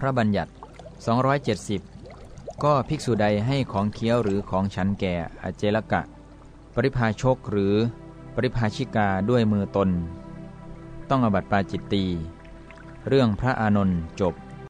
พระบัญญัติ 270 ก็ภิกษุใดให้ของเคี้ยวหรือของฉันแก่อเจลกะ ปริภาชกหรือปริภาชิกาด้วยมือตน ต้องอบัติปาจิตตี เรื่องพระอานนท์จบ